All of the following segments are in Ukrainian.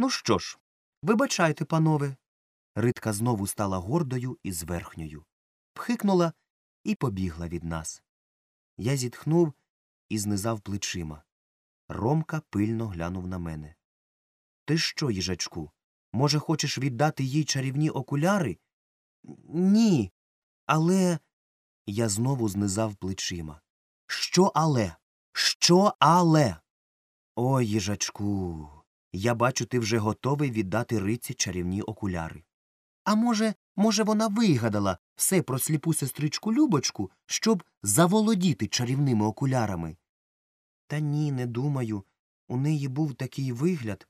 Ну що ж, вибачайте, панове. Ритка знову стала гордою і зверхньою. Пхикнула і побігла від нас. Я зітхнув і знизав плечима. Ромка пильно глянув на мене. Ти що, їжачку? Може, хочеш віддати їй чарівні окуляри? Ні. Але. Я знову знизав плечима. Що але? Що але? Ой, їжачку. Я бачу, ти вже готовий віддати риці чарівні окуляри. А може, може, вона вигадала все про сліпу сестричку Любочку, щоб заволодіти чарівними окулярами? Та ні, не думаю. У неї був такий вигляд.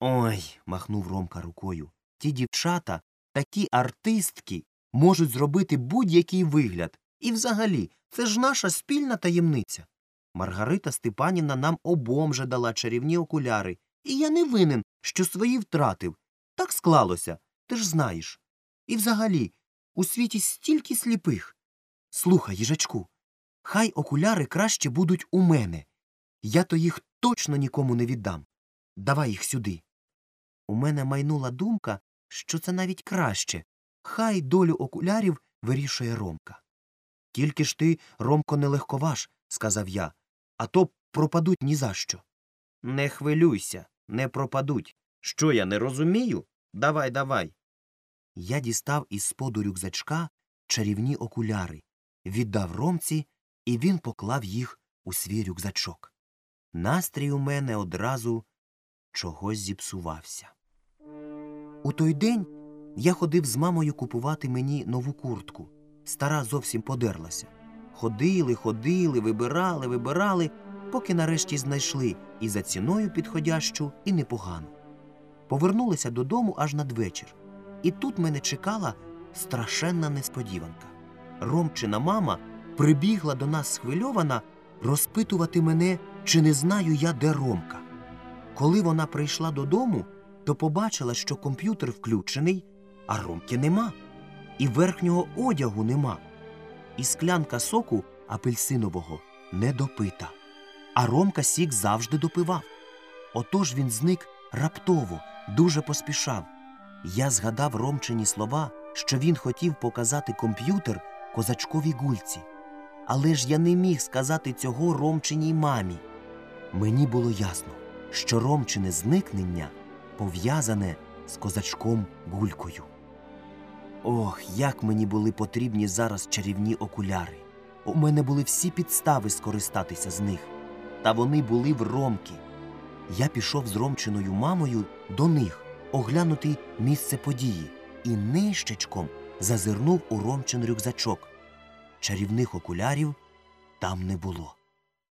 Ой. махнув Ромка рукою. Ті дівчата, такі артистки, можуть зробити будь-який вигляд. І взагалі, це ж наша спільна таємниця. Маргарита Степанівна нам обом же дала чарівні окуляри, і я не винен, що свої втратив. Так склалося, ти ж знаєш. І взагалі, у світі стільки сліпих. Слухай, їжачку, хай окуляри краще будуть у мене. Я то їх точно нікому не віддам. Давай їх сюди. У мене майнула думка, що це навіть краще. Хай долю окулярів вирішує Ромка. Тільки ж ти, Ромко, не легковаж, сказав я, а то пропадуть ні за що. Не хвилюйся, не пропадуть. Що я не розумію? Давай, давай. Я дістав із споду рюкзачка чарівні окуляри, віддав Ромці, і він поклав їх у свій рюкзачок. Настрій у мене одразу чогось зіпсувався. У той день я ходив з мамою купувати мені нову куртку. Стара зовсім подерлася. Ходили, ходили, вибирали, вибирали, поки нарешті знайшли і за ціною підходящу, і непогану. Повернулися додому аж надвечір. І тут мене чекала страшенна несподіванка. Ромчина мама прибігла до нас схвильована розпитувати мене, чи не знаю я, де Ромка. Коли вона прийшла додому, то побачила, що комп'ютер включений, а Ромки нема, і верхнього одягу нема, і склянка соку апельсинового не допита. А Ромка сік завжди допивав. Отож він зник раптово, дуже поспішав. Я згадав Ромчині слова, що він хотів показати комп'ютер козачковій гульці. Але ж я не міг сказати цього Ромчиній мамі. Мені було ясно, що Ромчине зникнення пов'язане з козачком гулькою. Ох, як мені були потрібні зараз чарівні окуляри. У мене були всі підстави скористатися з них. Та вони були в Ромки. Я пішов з Ромчиною мамою до них оглянути місце події і нищечком зазирнув у Ромчин рюкзачок. Чарівних окулярів там не було.